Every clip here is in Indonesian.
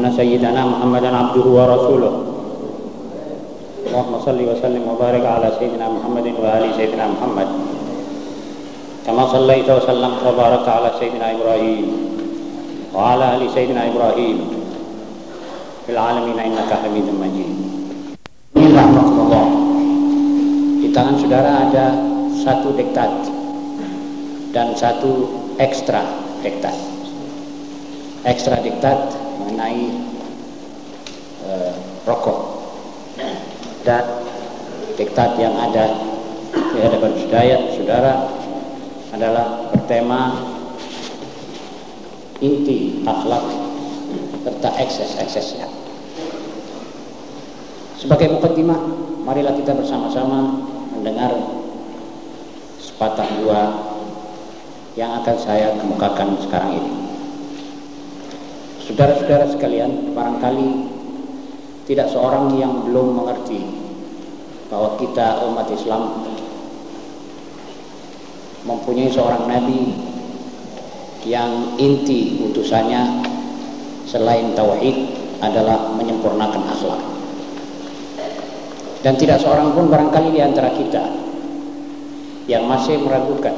وأن سيدنا محمدا عبده ورسوله اللهم صل وسلم وبارك على سيدنا محمد وآل سيدنا محمد كما صليت وسلمت وبارك على سيدنا إبراهيم وعلى آل سيدنا إبراهيم في العالمين إنك حميد مجيد Ini rahmatullah Di tangan saudara ada satu diktat dan satu ekstra diktat ekstra diktat mengenai uh, rokok dan diktat yang ada di hadapan saudara, saudara adalah bertema inti akhlak serta ekses-eksesnya. Sebagai mukadimah, marilah kita bersama-sama mendengar sepatah dua yang akan saya kemukakan sekarang ini. Saudara-saudara sekalian, barangkali tidak seorang yang belum mengerti bahwa kita umat Islam mempunyai seorang nabi yang inti utusannya selain tauhid adalah menyempurnakan akhlak. Dan tidak seorang pun barangkali di antara kita yang masih meragukan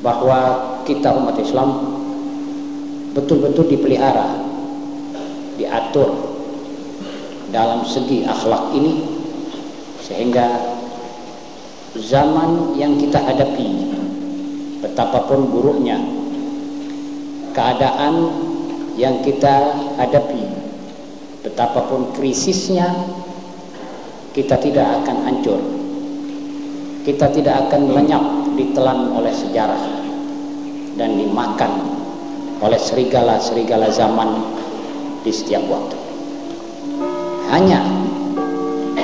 bahwa kita umat Islam betul-betul dipelihara, diatur dalam segi akhlak ini sehingga zaman yang kita hadapi betapapun buruknya keadaan yang kita hadapi betapapun krisisnya kita tidak akan hancur. Kita tidak akan lenyap ditelan oleh sejarah dan dimakan oleh serigala-serigala zaman di setiap waktu. Hanya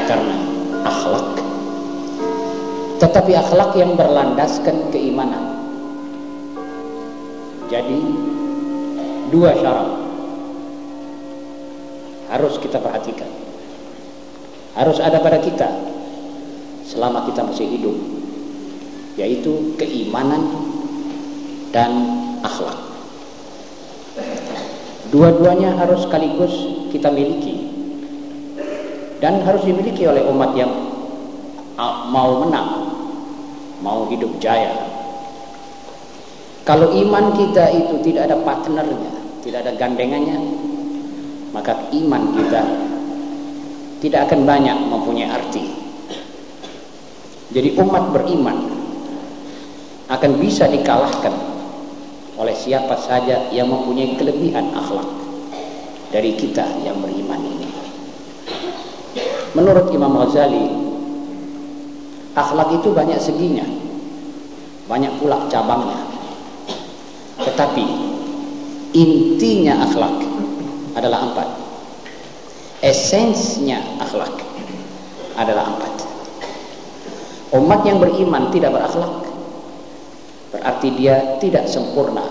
karena akhlak. Tetapi akhlak yang berlandaskan keimanan. Jadi dua syarat harus kita perhatikan. Harus ada pada kita selama kita masih hidup yaitu keimanan dan akhlak. Dua-duanya harus sekaligus kita miliki dan harus dimiliki oleh umat yang mau menang, mau hidup jaya. Kalau iman kita itu tidak ada partnernya, tidak ada gandengannya, maka iman kita tidak akan banyak mempunyai arti. Jadi umat beriman akan bisa dikalahkan oleh siapa saja yang mempunyai kelebihan akhlak dari kita yang beriman ini. Menurut Imam Ghazali, akhlak itu banyak seginya, banyak pula cabangnya. Tetapi intinya akhlak adalah empat. Esensnya akhlak adalah empat. Umat yang beriman tidak berakhlak berarti dia tidak sempurna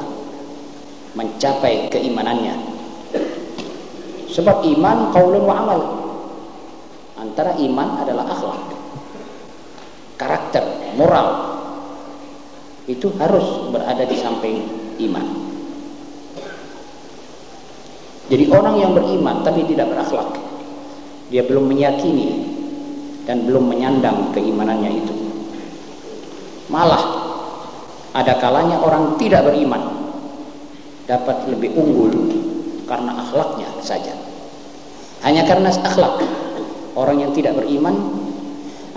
mencapai keimanannya. Sebab iman qaulun wa amal. Antara iman adalah akhlak. Karakter moral. Itu harus berada di samping iman. Jadi orang yang beriman tapi tidak berakhlak dia belum meyakini dan belum menyandang keimanannya itu. Malah ada kalanya orang tidak beriman dapat lebih unggul karena akhlaknya saja. Hanya karena akhlak orang yang tidak beriman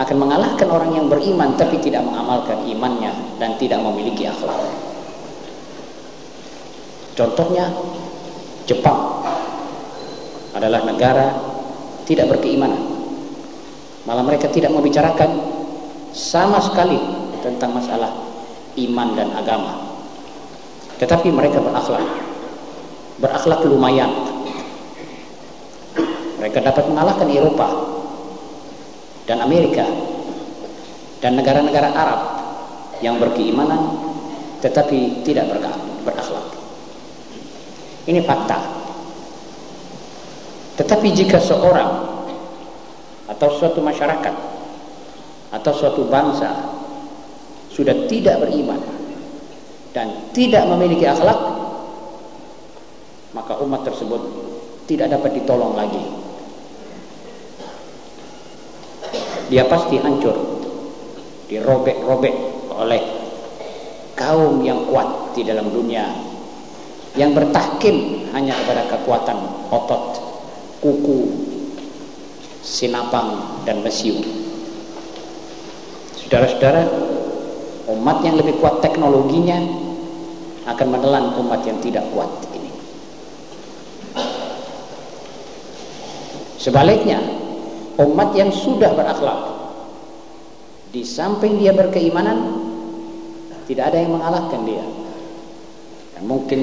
akan mengalahkan orang yang beriman tapi tidak mengamalkan imannya dan tidak memiliki akhlak. Contohnya Jepang adalah negara tidak berkeimanan. Malah mereka tidak membicarakan sama sekali tentang masalah iman dan agama. Tetapi mereka berakhlak. Berakhlak lumayan. Mereka dapat mengalahkan Eropa dan Amerika dan negara-negara Arab yang berkeimanan tetapi tidak berakhlak. Ini fakta. Tetapi jika seorang atau suatu masyarakat atau suatu bangsa sudah tidak beriman dan tidak memiliki akhlak maka umat tersebut tidak dapat ditolong lagi. Dia pasti hancur dirobek-robek oleh kaum yang kuat di dalam dunia yang bertahkim hanya kepada kekuatan otot kuku sinapang dan mesiu. Saudara-saudara umat yang lebih kuat teknologinya akan menelan umat yang tidak kuat ini. Sebaliknya umat yang sudah berakhlak di samping dia berkeimanan tidak ada yang mengalahkan dia. Dan mungkin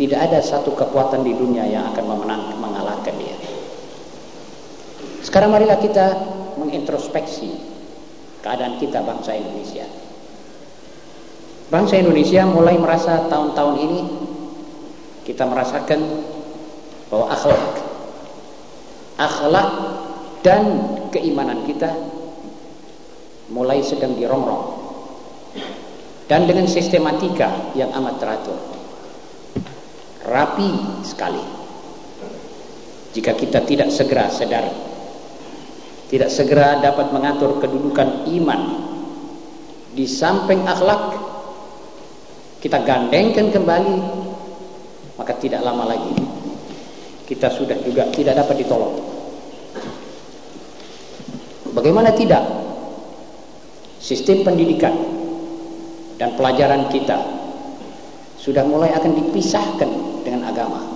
tidak ada satu kekuatan di dunia yang akan memenang, mengalahkan dia. Sekarang marilah kita mengintrospeksi keadaan kita bangsa Indonesia Bangsa Indonesia mulai merasa tahun-tahun ini kita merasakan bahwa akhlak akhlak dan keimanan kita mulai sedang dirongrong. Dan dengan sistematika yang amat teratur rapi sekali. Jika kita tidak segera sadar tidak segera dapat mengatur kedudukan iman di samping akhlak kita gandengkan kembali. Maka tidak lama lagi kita sudah juga tidak dapat ditolong. Bagaimana tidak? Sistem pendidikan dan pelajaran kita sudah mulai akan dipisahkan dengan agama.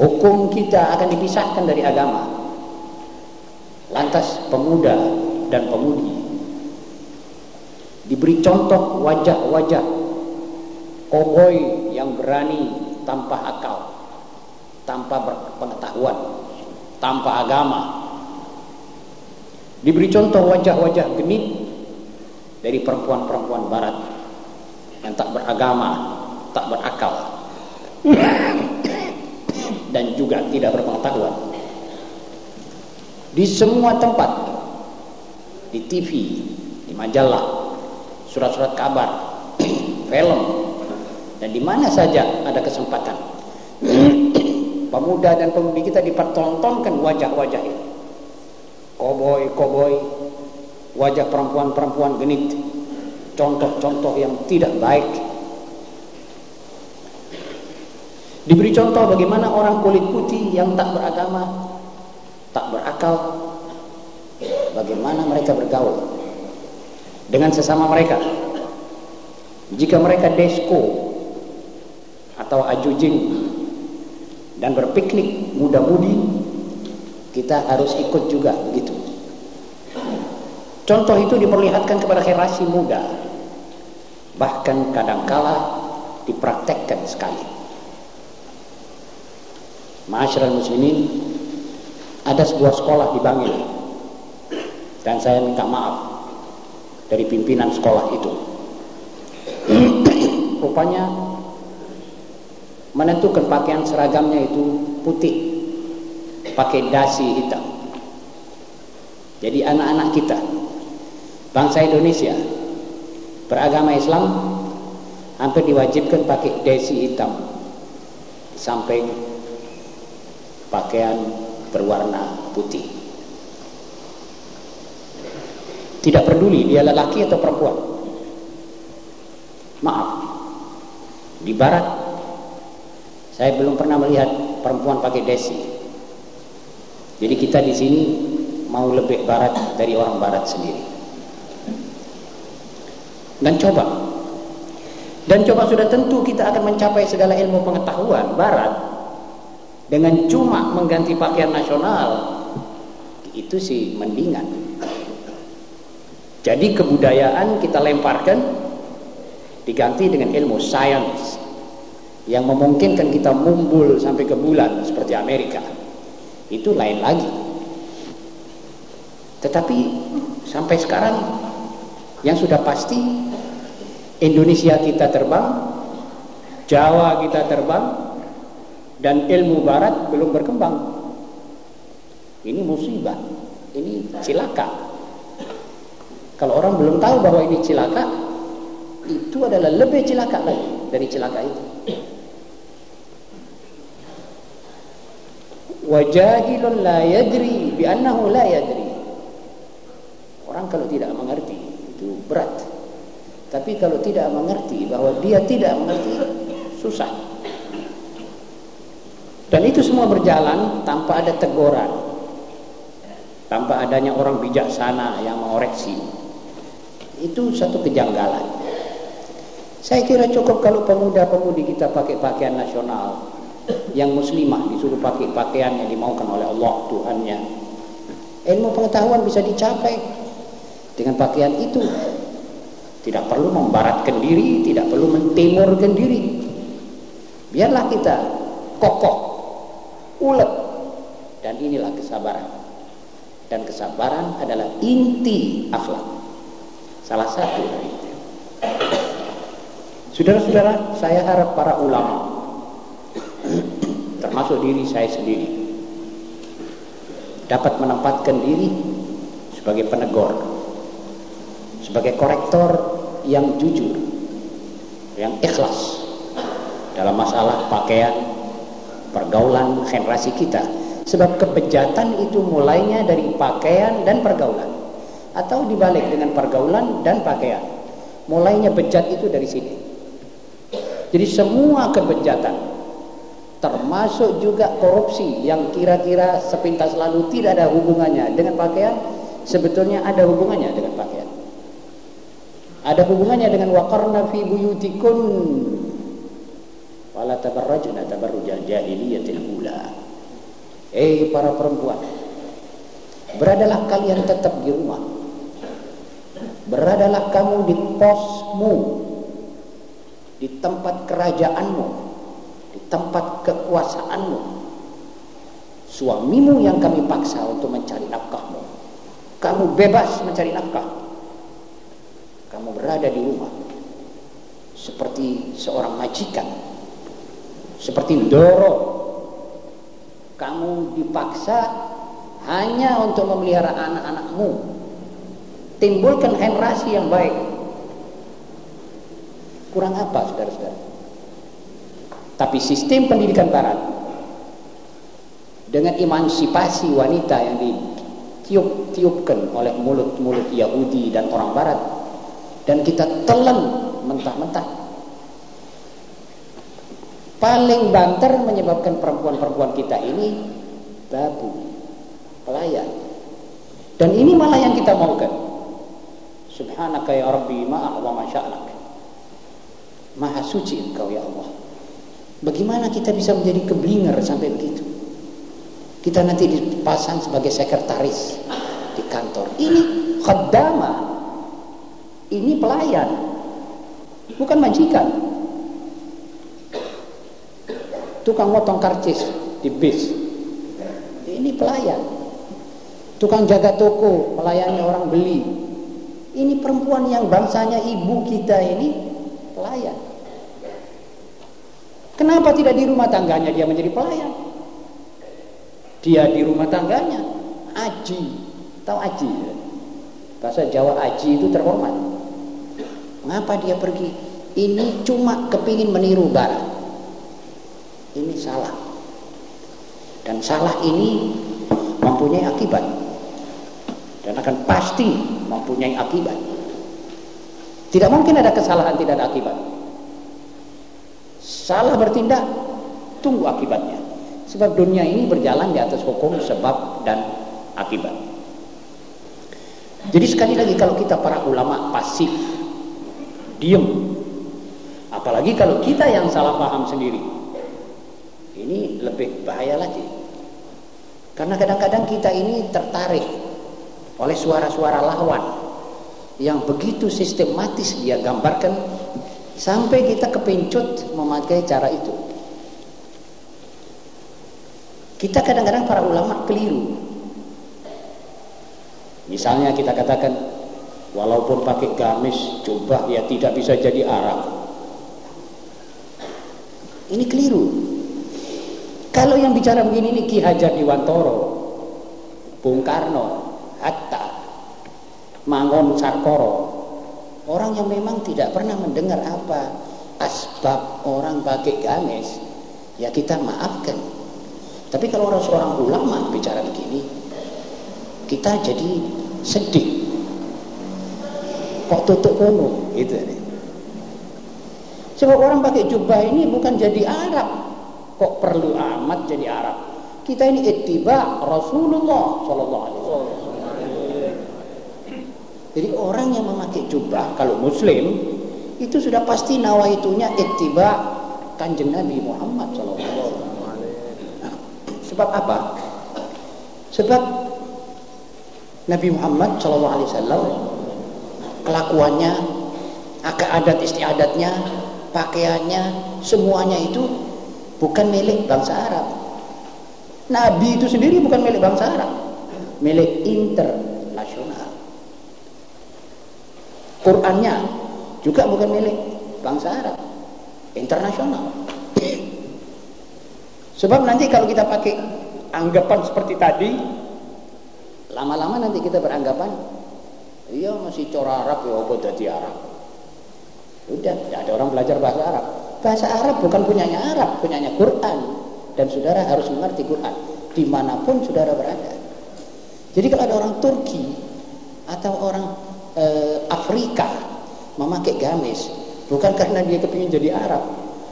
Hukum kita akan dipisahkan dari agama. Lantas pemuda dan pemudi diberi contoh wajah-wajah koboi yang berani tanpa akal tanpa pengetahuan tanpa agama. Diberi contoh wajah-wajah genit dari perempuan-perempuan barat yang tak beragama tak berakal dan juga tidak berpengetahuan. Di semua tempat di TV di majalah surat-surat kabar, film, dan di mana saja ada kesempatan. Pemuda dan pemudi kita dipertontonkan wajah-wajah ini. Koboi-koboi, wajah perempuan-perempuan genit, contoh-contoh yang tidak baik. Diberi contoh bagaimana orang kulit putih yang tak beragama, tak berakal, bagaimana mereka bergaul dengan sesama mereka. Jika mereka desko atau ajujing dan berpiknik muda-mudi kita harus ikut juga begitu. Contoh itu diperlihatkan kepada generasi muda. Bahkan kadangkala dipraktekkan sekali. Masyarakat muslimin ada sebuah sekolah di Bangil. Dan saya minta maaf dari pimpinan sekolah itu. Rupanya menentukan pakaian seragamnya itu putih, pakai dasi hitam. Jadi anak-anak kita, bangsa Indonesia, beragama Islam, hampir diwajibkan pakai dasi hitam sampai pakaian berwarna putih. Tidak peduli dia lelaki atau perempuan. Maaf. Di barat saya belum pernah melihat perempuan pakai desi. Jadi kita di sini mau lebih barat dari orang barat sendiri. Dan coba dan coba sudah tentu kita akan mencapai segala ilmu pengetahuan barat dengan cuma mengganti pakaian nasional itu sih mendingan jadi kebudayaan kita lemparkan diganti dengan ilmu sains yang memungkinkan kita mumbul sampai ke bulan seperti Amerika. itu lain lagi. Tetapi sampai sekarang yang sudah pasti Indonesia kita terbang Jawa kita terbang dan ilmu barat belum berkembang. Ini musibah. Ini cilaka kalau orang belum tahu bahwa ini cilaka itu adalah lebih cilaka lagi dari cilaka itu. Wajahilun la yadri bi annahu la yadri. Orang kalau tidak mengerti itu berat. Tapi kalau tidak mengerti bahwa dia tidak mengerti susah. Dan itu semua berjalan tanpa ada teguran. Tanpa adanya orang bijaksana yang mengoreksi itu satu kejanggalan. Saya kira cukup kalau pemuda-pemudi kita pakai pakaian nasional. Yang muslimah disuruh pakai pakaian yang dimaukan oleh Allah Tuhannya. Ilmu pengetahuan bisa dicapai dengan pakaian itu. Tidak perlu membaratkan diri tidak perlu mentimurkan diri. Biarlah kita kokoh ulet dan inilah kesabaran. Dan kesabaran adalah inti akhlak salah satu. Dari itu saudara-saudara saya harap para ulama termasuk diri saya sendiri dapat menempatkan diri sebagai penegur sebagai korektor yang jujur yang ikhlas dalam masalah pakaian pergaulan generasi kita. Sebab kebejatan itu mulainya dari pakaian dan pergaulan atau dibalik dengan pergaulan dan pakaian. Mulainya bejat itu dari sini. Jadi semua kebejatan termasuk juga korupsi yang kira-kira sepintas lalu tidak ada hubungannya dengan pakaian sebetulnya ada hubungannya dengan pakaian. Ada hubungannya dengan waqarna fi buyutikun wala tabarrajna tabarrujal jahiliyatil ula. Eh para perempuan beradalah kalian tetap di rumah beradalah kamu di posmu di tempat kerajaanmu di tempat kekuasaanmu. Suamimu yang kami paksa untuk mencari nafkahmu. Kamu bebas mencari nafkah. Kamu berada di rumah seperti seorang majikan seperti doro kamu dipaksa hanya untuk memelihara anak-anakmu timbulkan generasi yang baik. Kurang apa saudara-saudara? Tapi sistem pendidikan barat dengan emansipasi wanita yang ditiup-tiupkan oleh mulut-mulut Yahudi dan orang barat dan kita telan mentah-mentah. Paling banter menyebabkan perempuan-perempuan kita ini babu pelayan. Dan ini malah yang kita maukan subhanaka ya rabbi ma'a wa masya'lak maha suci engkau ya Allah Bagaimana kita bisa menjadi keblinger sampai begitu? Kita nanti dipasang sebagai sekretaris di kantor. Ini khaddama. Ini pelayan. Bukan majikan. Tukang motong karcis di bis. Ini pelayan. Tukang jaga toko, melayani orang beli. Ini perempuan yang bangsanya ibu kita ini pelayan. Kenapa tidak di rumah tangganya dia menjadi pelayan? Dia di rumah tangganya aji. Tahu aji? Bahasa Jawa aji itu terhormat. Mengapa dia pergi? Ini cuma kepingin meniru barat. Ini salah. Dan salah ini mempunyai akibat. Dan akan pasti mempunyai akibat. Tidak mungkin ada kesalahan tidak ada akibat. Salah bertindak, tunggu akibatnya. Sebab dunia ini berjalan di atas hukum sebab dan akibat. Jadi sekali lagi kalau kita para ulama pasif, diem, apalagi kalau kita yang salah paham sendiri, ini lebih bahaya lagi. Karena kadang-kadang kita ini tertarik oleh suara-suara lawan yang begitu sistematis dia gambarkan Sampai kita kepincut memakai cara itu. Kita kadang-kadang para ulama keliru. Misalnya kita katakan walaupun pakai gamis jubah ya tidak bisa jadi Arab. Ini keliru. Kalau yang bicara begini ini Ki Hajar Diwantoro, Bung Karno, Mangon Sarkoro, orang yang memang tidak pernah mendengar apa asbab orang pakai gamis, ya kita maafkan. Tapi kalau orang seorang ulama bicara begini, kita jadi sedih. Kok tutup kono gitu. Sebab orang pakai jubah ini bukan jadi Arab, kok perlu amat jadi Arab kita ini ittiba Rasulullah wasallam jadi orang yang memakai jubah kalau muslim itu sudah pasti nawaitunya ittiba kanjeng Nabi Muhammad wasallam nah, sebab apa sebab Nabi Muhammad wasallam kelakuannya adat istiadatnya pakaiannya semuanya itu bukan milik bangsa Arab. Nabi itu sendiri bukan milik bangsa Arab, milik internasional. Qurannya juga bukan milik bangsa Arab, internasional. Sebab nanti kalau kita pakai anggapan seperti tadi, lama-lama nanti kita beranggapan, iya masih cora Arab ya apa jadi Arab. Udah, ya ada orang belajar bahasa Arab bahasa Arab bukan punyanya Arab, punyanya Quran. Dan saudara harus mengerti Quran di mana pun saudara berada. Jadi kalau ada orang Turki atau orang e, Afrika memakai gamis, bukan karena dia kepingin jadi Arab.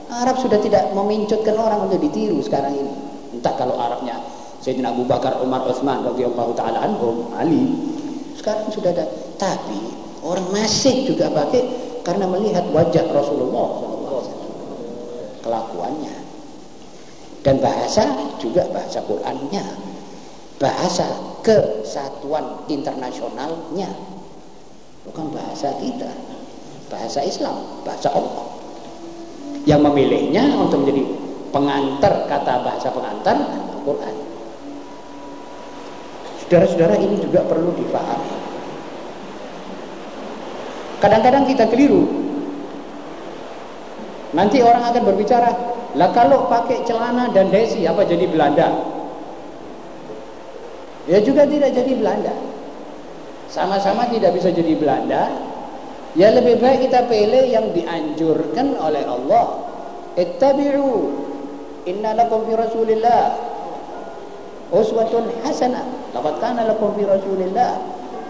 Arab sudah tidak memincutkan orang untuk ditiru sekarang ini. Entah kalau Arabnya Sayyidina Abu Bakar, Umar, Utsman radhiyallahu taala anhum, Ali. Sekarang sudah ada. Tapi orang masih juga pakai karena melihat wajah Rasulullah kelakuannya dan bahasa juga bahasa Qurannya bahasa kesatuan internasionalnya bukan bahasa kita. Bahasa Islam. Bahasa Allah. Yang memilihnya untuk menjadi pengantar kata bahasa pengantar Al-Quran. Saudara-saudara ini juga perlu dipahami. Kadang-kadang kita keliru. Nanti orang akan berbicara, lah kalau pakai celana dan desi apa jadi Belanda? Ya juga tidak jadi Belanda. Sama-sama tidak bisa jadi Belanda. Ya lebih baik kita pilih yang dianjurkan oleh Allah. Ittabi'u inna lakum fi Rasulillah uswatun hasanah. Laqad kana lakum fi Rasulillah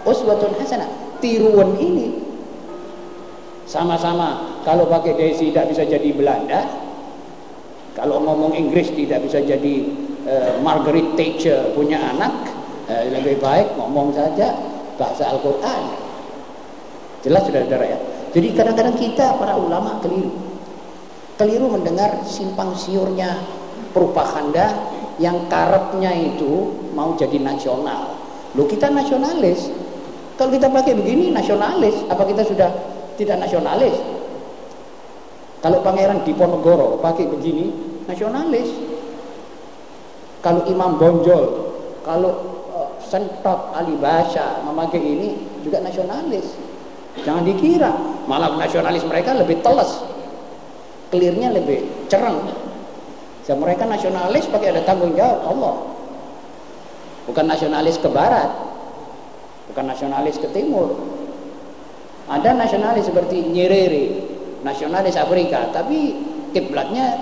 uswatun hasanah. Tiruan ini sama-sama kalau pakai desi tidak bisa jadi Belanda kalau ngomong Inggris tidak bisa jadi uh, Margaret Thatcher punya anak uh, lebih baik ngomong saja bahasa Al-Quran. Jelas saudara-saudara ya jadi kadang-kadang kita para ulama keliru. Keliru mendengar simpang siurnya propaganda yang karepnya itu mau jadi nasional. Lo kita nasionalis. Kalau kita pakai begini nasionalis. Apa kita sudah tidak nasionalis? Kalau pangeran Diponegoro pakai begini nasionalis. Kalau Imam Bonjol kalau Sentot Ali Basha memakai ini juga nasionalis. Jangan dikira malah nasionalis mereka lebih teles. Clearnya lebih cereng dan mereka nasionalis pakai ada tanggung jawab Allah. Bukan nasionalis ke barat bukan nasionalis ke timur. Ada nasionalis seperti Nyerere, nasionalis Afrika, tapi kiblatnya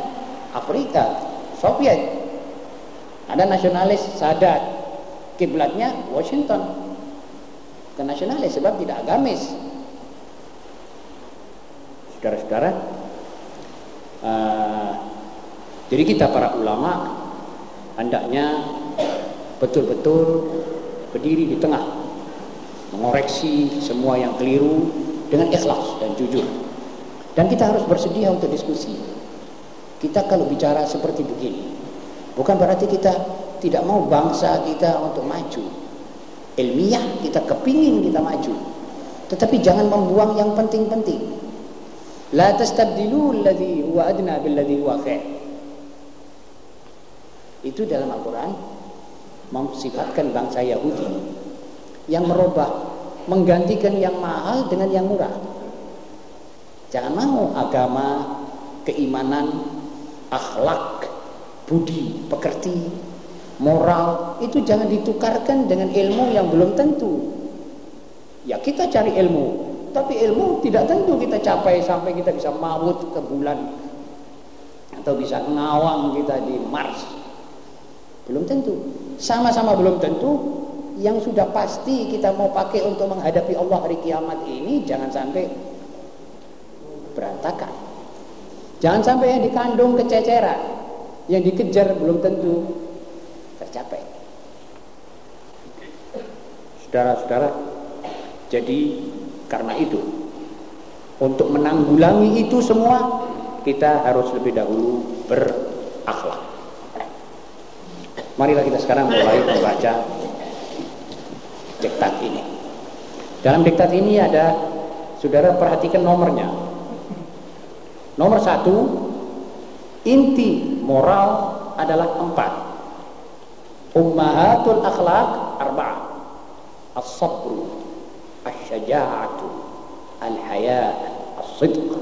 Afrika, Soviet. Ada nasionalis Sadat, kiblatnya Washington. Ke nasionalis sebab tidak agamis. Saudara-saudara, uh, jadi kita para ulama hendaknya betul-betul berdiri di tengah mengoreksi semua yang keliru dengan ikhlas dan jujur. Dan kita harus bersedia untuk diskusi. Kita kalau bicara seperti begini, bukan berarti kita tidak mau bangsa kita untuk maju. Ilmiah kita kepingin kita maju. Tetapi jangan membuang yang penting-penting. La tastabdilu alladhi huwa adna billadhi huwa khair. Itu dalam Al-Quran mensifatkan bangsa Yahudi yang merubah, menggantikan yang mahal dengan yang murah. Jangan mau agama, keimanan, akhlak, budi, pekerti, moral itu jangan ditukarkan dengan ilmu yang belum tentu. Ya kita cari ilmu, tapi ilmu tidak tentu kita capai sampai kita bisa maut ke bulan atau bisa ngawang kita di Mars. Belum tentu. Sama-sama belum tentu. Yang sudah pasti kita mau pakai untuk menghadapi Allah hari kiamat ini jangan sampai berantakan. Jangan sampai yang dikandung kececeran, yang dikejar belum tentu tercapai. Saudara-saudara, jadi karena itu untuk menanggulangi itu semua kita harus lebih dahulu berakhlak. Marilah kita sekarang mulai membaca diktat ini. Dalam diktat ini ada, saudara perhatikan nomornya. Nomor satu, inti moral adalah empat. Ummahatul akhlak arba'ah. As-sabru, as-syaja'atu, al-haya, as-sidq.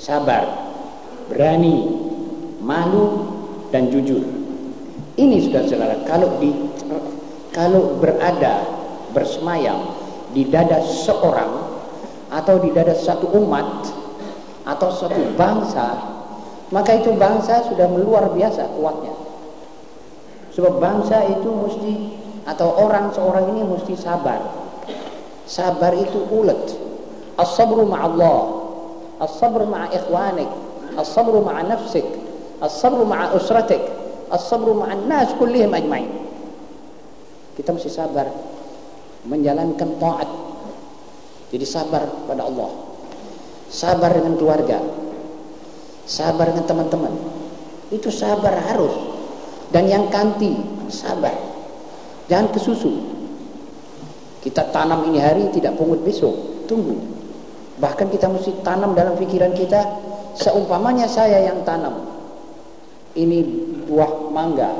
Sabar, berani, malu dan jujur. Ini sudah saudara kalau di kalau berada bersemayam di dada seorang atau di dada satu umat atau satu bangsa maka itu bangsa sudah luar biasa kuatnya sebab bangsa itu mesti atau orang seorang ini mesti sabar. Sabar itu ulet. As-sabru ma'allah. As-sabru ma'a ikhwanik. As-sabru ma'a nafsik. As-sabru ma'a usratik. As-sabru ma'an nas kullihim ajma'in. Kita mesti sabar. Menjalankan taat. Jadi sabar pada Allah. Sabar dengan keluarga. Sabar dengan teman-teman. Itu sabar harus dan yang kanti sabar. Jangan kesusu kita tanam ini hari tidak pungut besok. Tunggu. Bahkan kita mesti tanam dalam pikiran kita seumpamanya saya yang tanam. Ini buah mangga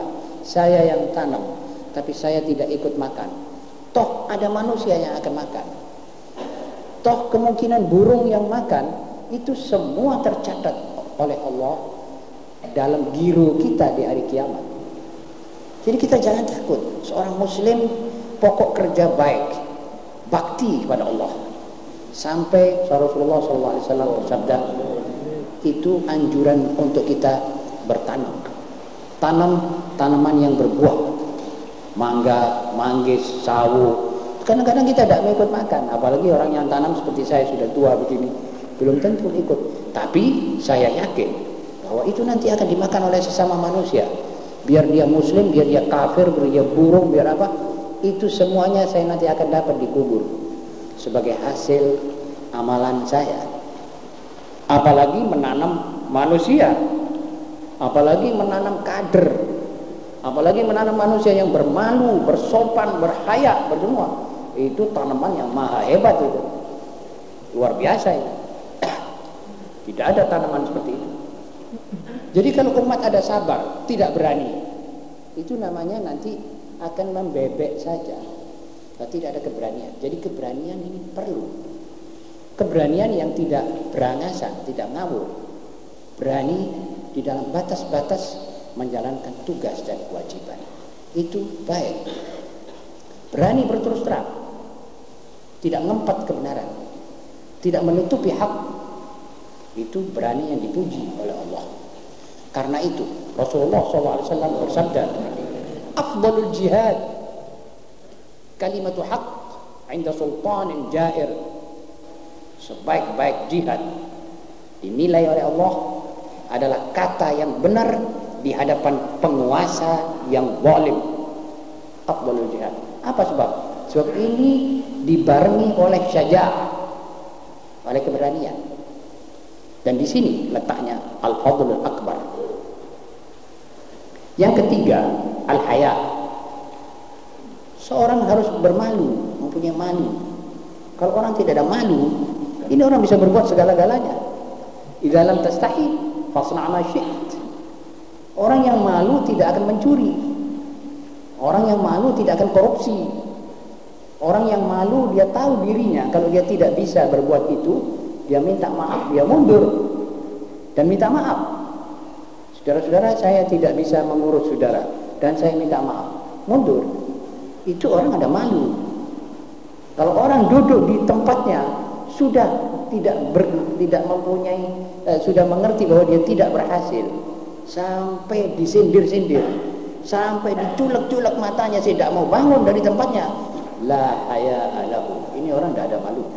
saya yang tanam. Tapi saya tidak ikut makan. Toh ada manusia yang akan makan. Toh kemungkinan burung yang makan itu semua tercatat oleh Allah dalam giro kita di hari kiamat jadi kita jangan takut. Seorang muslim pokok kerja baik bakti kepada Allah. Sampai Rasulullah SAW bersabda itu anjuran untuk kita bertanam. Tanam tanaman yang berbuah. Mangga, manggis, sawu. Kadang-kadang kita tidak mau ikut makan apalagi orang yang tanam seperti saya sudah tua begini. Belum tentu ikut. Tapi saya yakin bahwa itu nanti akan dimakan oleh sesama manusia biar dia muslim, biar dia kafir, biar dia burung, biar apa? Itu semuanya saya nanti akan dapat dikubur sebagai hasil amalan saya. Apalagi menanam manusia. Apalagi menanam kader. Apalagi menanam manusia yang bermalu, bersopan, berhaya, bersemua itu tanaman yang maha hebat itu. Luar biasa itu tidak ada tanaman seperti itu jadi kalau umat ada sabar tidak berani itu namanya nanti akan membebek saja tidak ada keberanian jadi keberanian ini perlu keberanian yang tidak berangasan tidak ngawur berani di dalam batas-batas menjalankan tugas dan kewajiban. Itu baik. Berani berterus terang. Tidak ngempat kebenaran. Tidak menutupi hak. Itu berani yang dipuji oleh Allah. Karena itu Rasulullah SAW bersabda, "Afdalul jihad kalimatu haq 'inda sultanin jair." Sebaik-baik jihad dinilai oleh Allah adalah kata yang benar di hadapan penguasa yang zalim. Afdalul jihad. Apa sebab? Sebab ini dibarengi oleh syaja'ah, oleh keberanian. Dan di sini letaknya al-fadlul akbar. Yang ketiga, al-haya. Seorang harus bermalu, mempunyai malu. Kalau orang tidak ada malu, ini orang bisa berbuat segala-galanya. Di dalam tastahi, fasna' ma Orang yang malu tidak akan mencuri. Orang yang malu tidak akan korupsi. Orang yang malu dia tahu dirinya kalau dia tidak bisa berbuat itu, dia minta maaf, dia mundur dan minta maaf. Saudara-saudara, saya tidak bisa mengurus saudara. Dan saya minta maaf. Mundur. Itu orang ada malu. Kalau orang duduk di tempatnya sudah tidak ber, tidak mempunyai eh, sudah mengerti bahwa dia tidak berhasil. Sampai disindir-sindir. Sampai diculek-culek matanya tidak mau bangun dari tempatnya. La haya alahu. Ini orang tidak ada malu.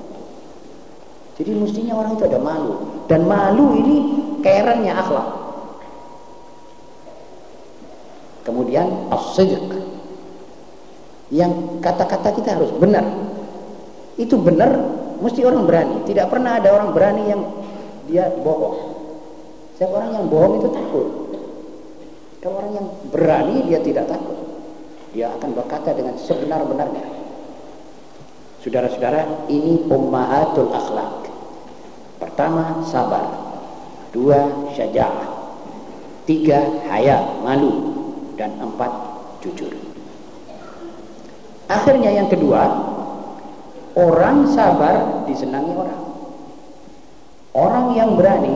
Jadi mestinya orang itu ada malu. Dan malu ini kerennya akhlak kemudian as yang kata-kata kita harus benar itu benar mesti orang berani tidak pernah ada orang berani yang dia bohong setiap orang yang bohong itu takut kalau orang yang berani dia tidak takut dia akan berkata dengan sebenar-benarnya Saudara-saudara, ini ummahatul akhlak. Pertama, sabar. Dua, syaja'ah. Tiga, haya, malu. Dan empat, jujur. Akhirnya yang kedua, orang sabar disenangi orang. Orang yang berani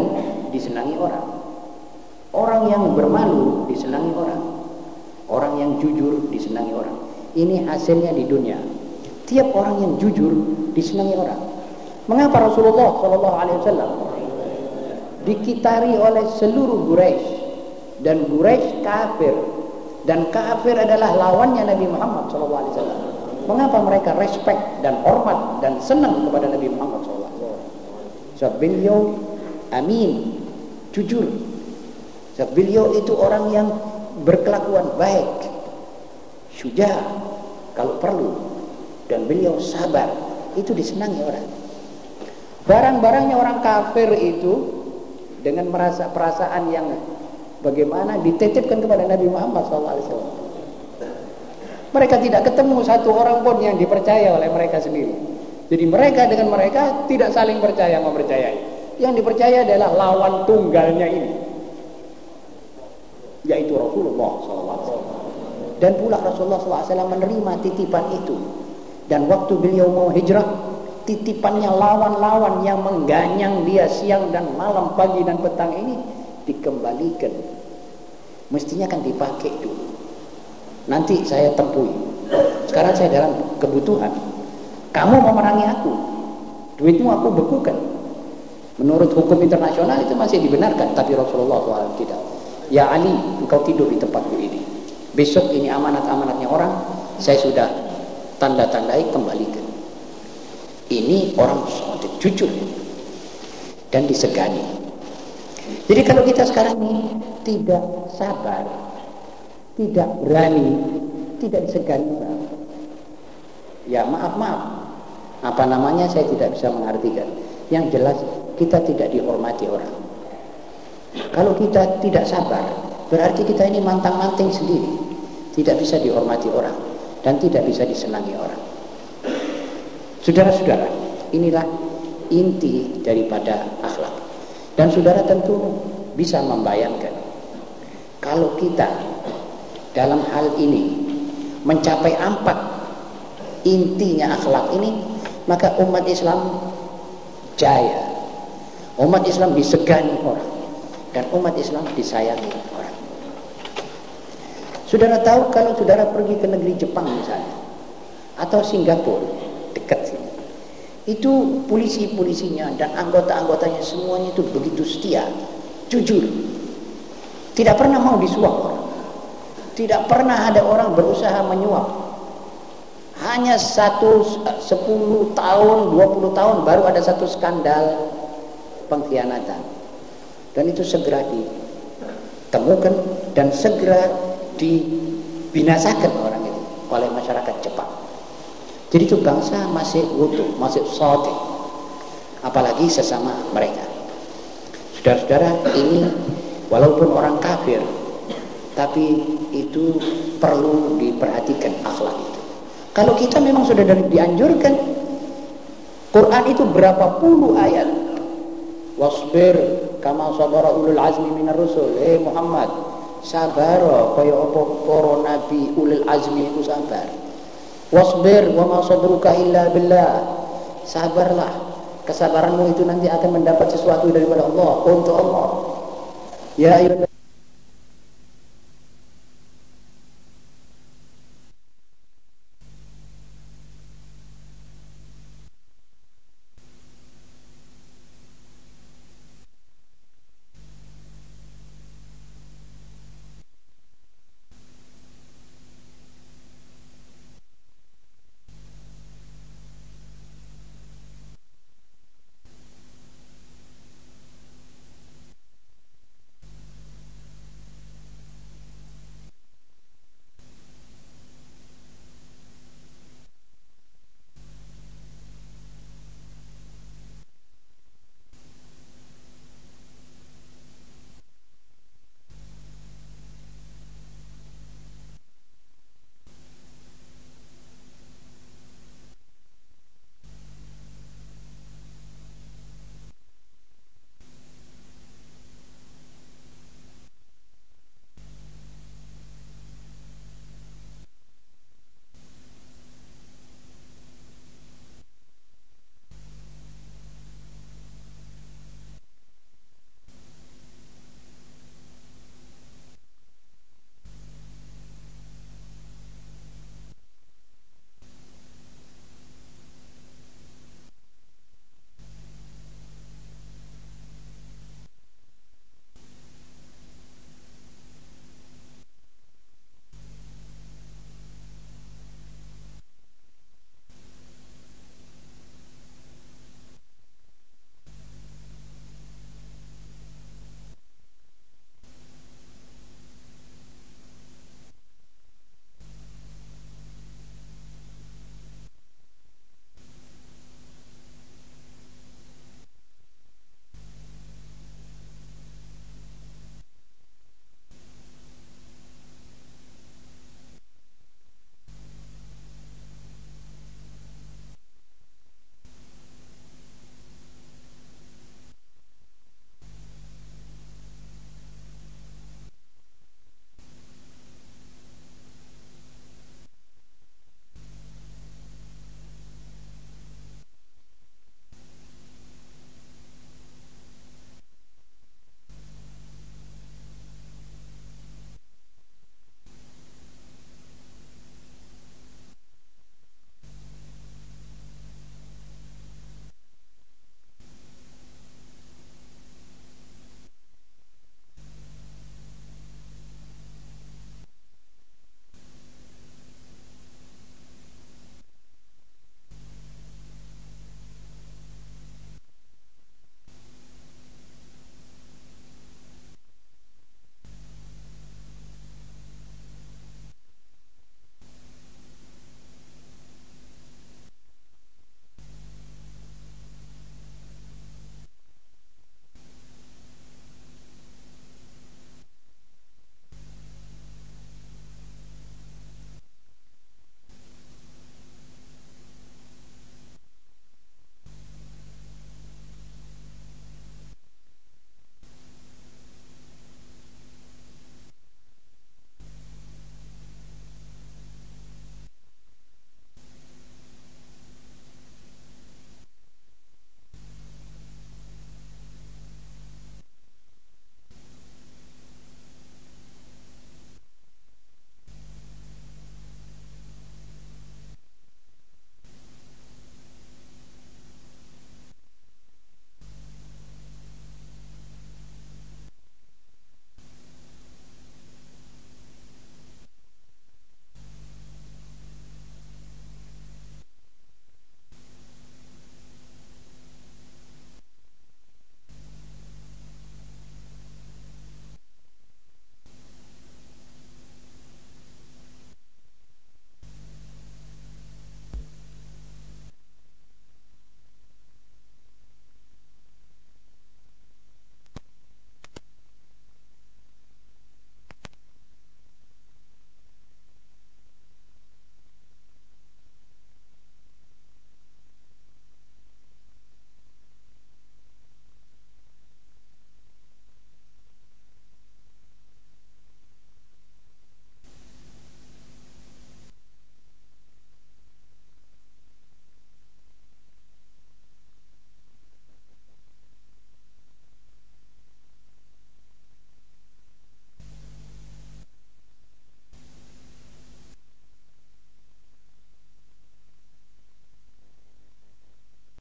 disenangi orang. Orang yang bermalu disenangi orang. Orang yang jujur disenangi orang. Ini hasilnya di dunia. Tiap orang yang jujur disenangi orang. Mengapa Rasulullah Shallallahu Alaihi Wasallam dikitari oleh seluruh Quraisy dan Quraisy kafir dan kafir adalah lawannya Nabi Muhammad Wasallam. Mengapa mereka respect dan hormat dan senang kepada Nabi Muhammad Wasallam? Sebab beliau amin, jujur. Sebab beliau itu orang yang berkelakuan baik, syuja kalau perlu dan beliau sabar itu disenangi orang barang-barangnya orang kafir itu dengan merasa perasaan yang bagaimana dititipkan kepada Nabi Muhammad SAW mereka tidak ketemu satu orang pun yang dipercaya oleh mereka sendiri. Jadi mereka dengan mereka tidak saling percaya mempercayai. Yang dipercaya adalah lawan tunggalnya ini. Yaitu Rasulullah SAW dan pula Rasulullah SAW menerima titipan itu. Dan waktu beliau mau hijrah, titipannya lawan-lawan yang mengganyang dia siang dan malam, pagi dan petang ini dikembalikan. Mestinya kan dipakai dulu. Nanti saya tempuhi. Sekarang saya dalam kebutuhan. Kamu memerangi aku. Duitmu aku bekukan. Menurut hukum internasional itu masih dibenarkan. Tapi Rasulullah SAW tidak. Ya Ali, engkau tidur di tempatku ini. Besok ini amanat-amanatnya orang. Saya sudah tanda-tandai kembalikan ini orang sodik jujur dan disegani jadi kalau kita sekarang ini tidak sabar tidak berani tidak disegani ya maaf maaf. Apa namanya saya tidak bisa mengartikan. Yang jelas kita tidak dihormati orang. Kalau kita tidak sabar berarti kita ini mantang-manting sendiri. Tidak bisa dihormati orang dan tidak bisa disenangi orang. Saudara-saudara, inilah inti daripada akhlak. Dan saudara tentu bisa membayangkan kalau kita dalam hal ini mencapai empat intinya akhlak ini, maka umat Islam jaya. Umat Islam disegani orang dan umat Islam disayangi orang. Saudara tahu kalau saudara pergi ke negeri Jepang misalnya atau Singapura dekat. Itu polisi-polisinya dan anggota-anggotanya semuanya itu begitu setia, jujur. Tidak pernah mau disuap orang. Tidak pernah ada orang berusaha menyuap. Hanya satu sepuluh tahun, dua puluh tahun baru ada satu skandal pengkhianatan. Dan itu segera ditemukan dan segera dibinasakan orang itu oleh masyarakat. Jadi itu bangsa masih utuh, masih solid. Apalagi sesama mereka. Saudara-saudara, ini walaupun orang kafir, tapi itu perlu diperhatikan akhlak itu. Kalau kita memang sudah dari dianjurkan, Quran itu berapa puluh ayat. Wasbir kama sabara ulul azmi minar rusul. Eh Muhammad, sabar kaya apa para nabi ulil azmi itu sabar wasbir wa ma sabruka illa billah. Sabarlah. Kesabaranmu itu nanti akan mendapat sesuatu daripada Allah untuk Allah. Ya